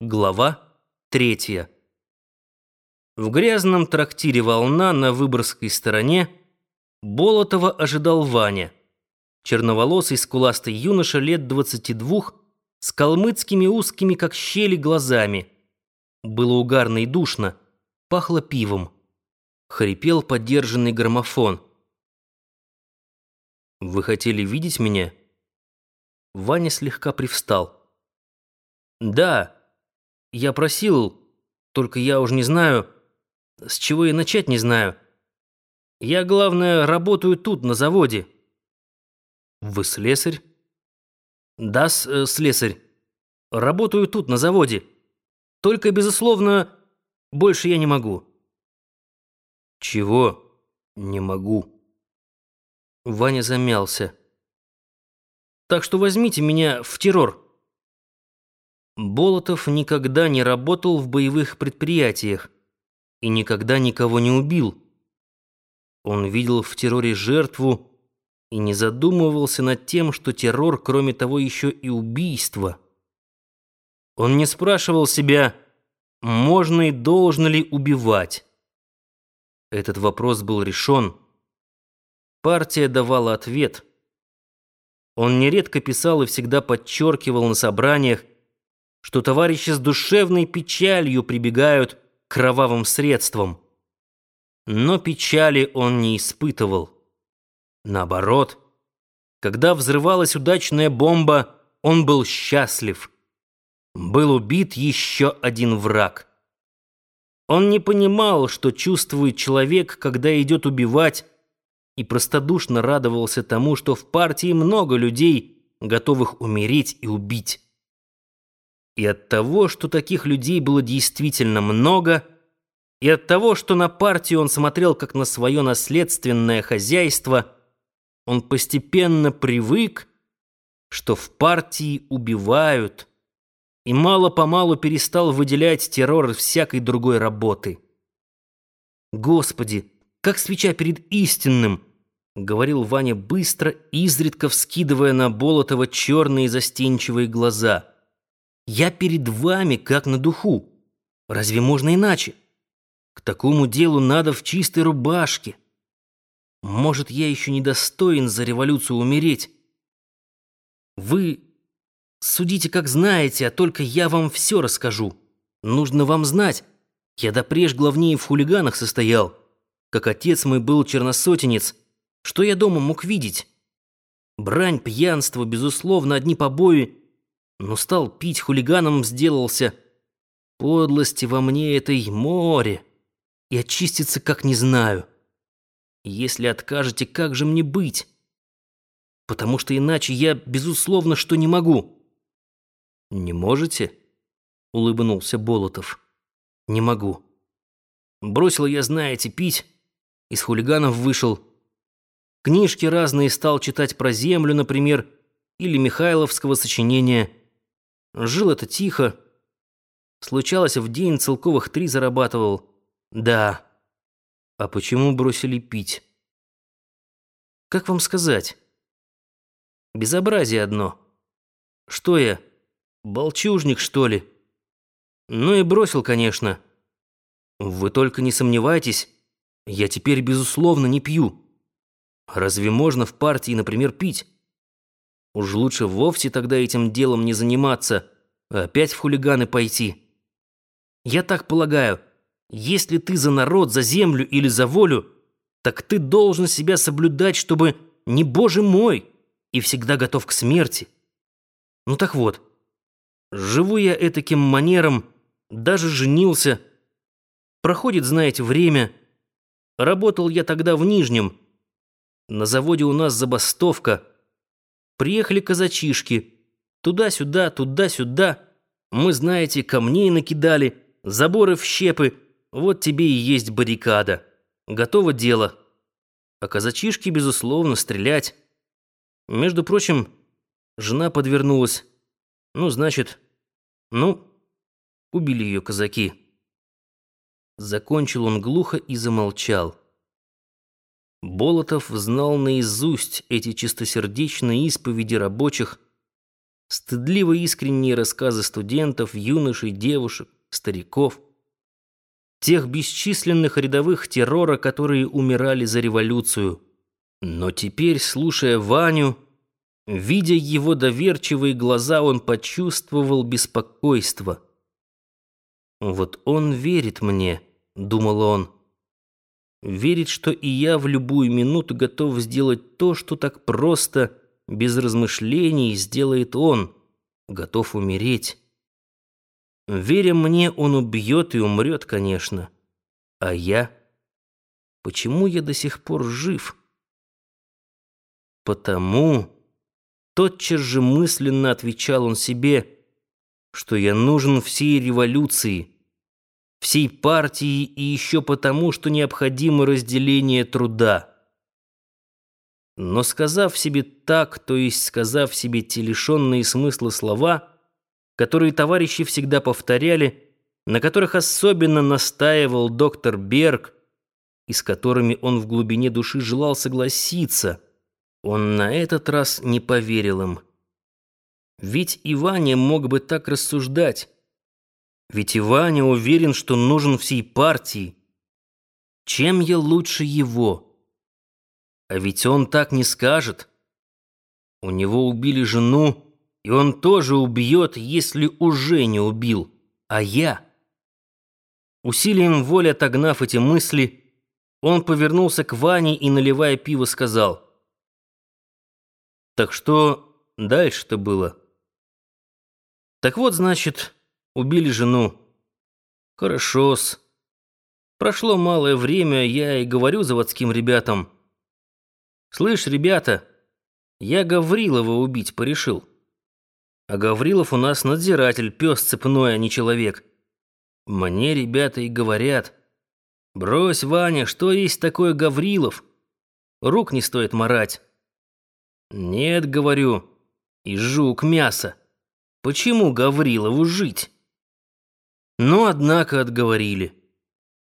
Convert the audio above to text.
Глава третья. В грязном трактире «Волна» на Выборгской стороне Болотова ожидал Ваня. Черноволосый скуластый юноша лет двадцати двух с калмыцкими узкими, как щели, глазами. Было угарно и душно, пахло пивом. Хрипел подержанный граммофон. «Вы хотели видеть меня?» Ваня слегка привстал. «Да». Я просил, только я уж не знаю, с чего и начать не знаю. Я, главное, работаю тут, на заводе. Вы слесарь? Да, э, слесарь. Работаю тут, на заводе. Только, безусловно, больше я не могу. Чего не могу? Ваня замялся. Так что возьмите меня в террор. Болотов никогда не работал в боевых предприятиях и никогда никого не убил. Он видел в терроре жертву и не задумывался над тем, что террор, кроме того, еще и убийство. Он не спрашивал себя, можно и должно ли убивать. Этот вопрос был решен. Партия давала ответ. Он нередко писал и всегда подчеркивал на собраниях, что товарищи с душевной печалью прибегают к кровавым средствам. Но печали он не испытывал. Наоборот, когда взрывалась удачная бомба, он был счастлив. Был убит еще один враг. Он не понимал, что чувствует человек, когда идет убивать, и простодушно радовался тому, что в партии много людей, готовых умереть и убить. И от того, что таких людей было действительно много, и от того, что на партию он смотрел как на свое наследственное хозяйство, он постепенно привык, что в партии убивают, и мало-помалу перестал выделять террор всякой другой работы. «Господи, как свеча перед истинным!» — говорил Ваня быстро, изредка вскидывая на Болотова черные застенчивые глаза — я перед вами как на духу. Разве можно иначе? К такому делу надо в чистой рубашке. Может, я еще недостоин за революцию умереть. Вы судите, как знаете, а только я вам все расскажу. Нужно вам знать. Я допреж главнее в хулиганах состоял. Как отец мой был черносотенец. Что я дома мог видеть? Брань, пьянство, безусловно, одни побои — но стал пить, хулиганом сделался. Подлости во мне этой море, и очиститься как не знаю. Если откажете, как же мне быть? Потому что иначе я, безусловно, что не могу. Не можете? Улыбнулся Болотов. Не могу. Бросил я, знаете, пить, из хулиганов вышел. Книжки разные стал читать про землю, например, или Михайловского сочинения Жил это тихо. Случалось, в день целковых три зарабатывал. Да. А почему бросили пить? Как вам сказать? Безобразие одно. Что я, болчужник, что ли? Ну и бросил, конечно. Вы только не сомневайтесь, я теперь, безусловно, не пью. Разве можно в партии, например, пить? Уж лучше вовсе тогда этим делом не заниматься, а опять в хулиганы пойти. Я так полагаю, если ты за народ, за землю или за волю, так ты должен себя соблюдать, чтобы не боже мой и всегда готов к смерти. Ну так вот, живу я этаким манером, даже женился. Проходит, знаете, время. Работал я тогда в Нижнем. На заводе у нас забастовка — Приехали казачишки. Туда-сюда, туда-сюда. Мы, знаете, камней накидали, заборы в щепы. Вот тебе и есть баррикада. Готово дело. А казачишки, безусловно, стрелять. Между прочим, жена подвернулась. Ну, значит, ну, убили ее казаки. Закончил он глухо и замолчал. Болотов знал наизусть эти чистосердечные исповеди рабочих, стыдливо искренние рассказы студентов, юношей, девушек, стариков, тех бесчисленных рядовых террора, которые умирали за революцию. Но теперь, слушая Ваню, видя его доверчивые глаза, он почувствовал беспокойство. «Вот он верит мне», — думал он, — «верит, что и я в любую минуту готов сделать то, что так просто, без размышлений, сделает он, готов умереть». Веря мне, он убьет и умрет, конечно. А я? Почему я до сих пор жив? Потому, тотчас же мысленно отвечал он себе, что я нужен всей революции, всей партии и еще потому, что необходимо разделение труда. Но сказав себе так, то есть сказав себе те лишенные смысла слова, которые товарищи всегда повторяли, на которых особенно настаивал доктор Берг, и с которыми он в глубине души желал согласиться, он на этот раз не поверил им. Ведь и мог бы так рассуждать. Ведь и Ваня уверен, что нужен всей партии. Чем я лучше его? А ведь он так не скажет. У него убили жену, и он тоже убьет, если уже не убил. А я? Усилием воли отогнав эти мысли, он повернулся к Ване и, наливая пиво, сказал. «Так что дальше-то было?» «Так вот, значит, убили жену. Хорошо-с. Прошло малое время, я и говорю заводским ребятам. Слышь, ребята, я Гаврилова убить порешил». А Гаврилов у нас надзиратель, пес цепной, а не человек. Мне ребята и говорят. Брось, Ваня, что есть такое Гаврилов? Рук не стоит марать. Нет, говорю, и жук мясо. Почему Гаврилову жить? Но, однако, отговорили.